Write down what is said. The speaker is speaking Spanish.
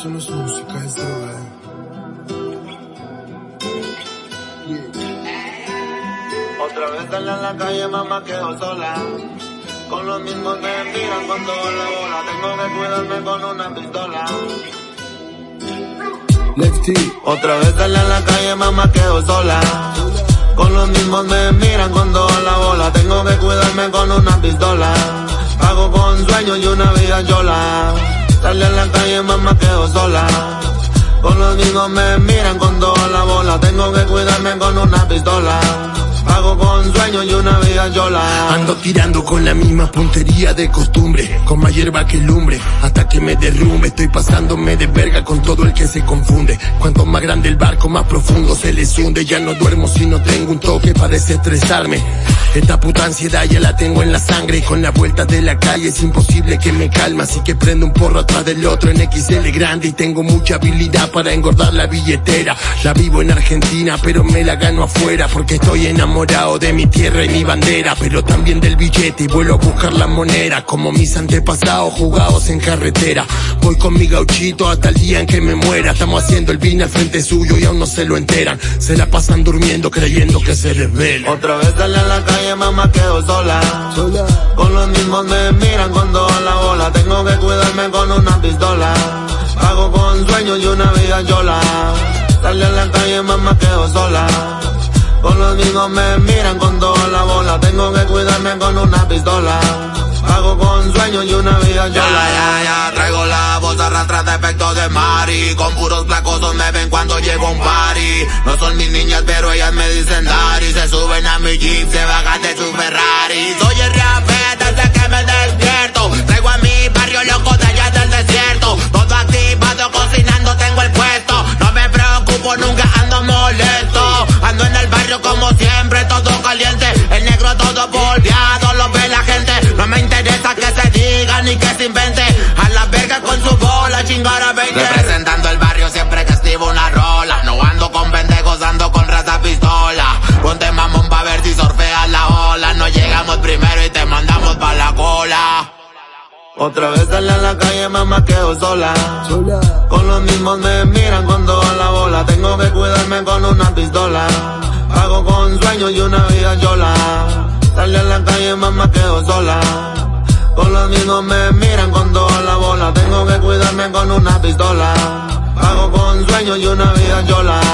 Esto no es música, es droga. Otra vez sale en la calle, mamá quedo sola. Con los mismos me miran cuando la bola. Tengo que cuidarme con una pistola. Lefty, Otra vez sale en la calle, mamá quedo sola. Con los mismos me miran cuando la bola. Tengo que cuidarme con una pistola. Pago con sueños y una vida chola. Sale en la calle, mamá quedo sola. Con los mismos me miran cuando la bola. Tengo que cuidarme con una pistola. Pago con sueños y una Ando tirando con la misma puntería de costumbre, con más hierba que lumbre, hasta que me derrumbe. Estoy pasándome de verga con todo el que se confunde. Cuanto más grande el barco, más profundo se les hunde. Ya no duermo si no tengo un toque para desestresarme. Esta puta ansiedad ya la tengo en la sangre y con la vuelta de la calle es imposible que me calme. Así que prendo un porro atrás del otro en XL grande y tengo mucha habilidad para engordar la billetera. La vivo en Argentina, pero me la gano afuera porque estoy enamorado de mi tierra y mi bandera, pero también del billete y vuelo a buscar la moneda como mis antepasados jugados en carretera. Voy con mi gauchito hasta el día en que me muera. Estamos haciendo el vino al frente suyo y aún no se lo enteran. Se la pasan durmiendo creyendo que se revela. Otra vez sale en la calle, mamá quedo sola. sola. Con los mismos me miran cuando a la bola. Tengo que cuidarme con una pistola. Pago con sueños y una vida chola. Sale en la calle, mamá quedo sola. Con los mismos me miran cuando a la bola. Tengo que cuidarme con una pistola. Pago con sueños y una vida Ya, ya, ya, traigo la voz arrastra de efecto de Mari. Con puros placosos me ven cuando llego a un party. No son mis niñas pero ellas me dicen Dari. Se suben a mi jeep, se bajan de su Ferrari. Soy el rapé Otra vez sale en la calle, mamá quedo sola. sola. Con los mismos me miran cuando a la bola. Tengo que cuidarme con una pistola. Pago con sueños y una vida chola. Sale en la calle, mamá quedo sola. Con los mismos me miran cuando a la bola. Tengo que cuidarme con una pistola. Pago con sueños y una vida chola.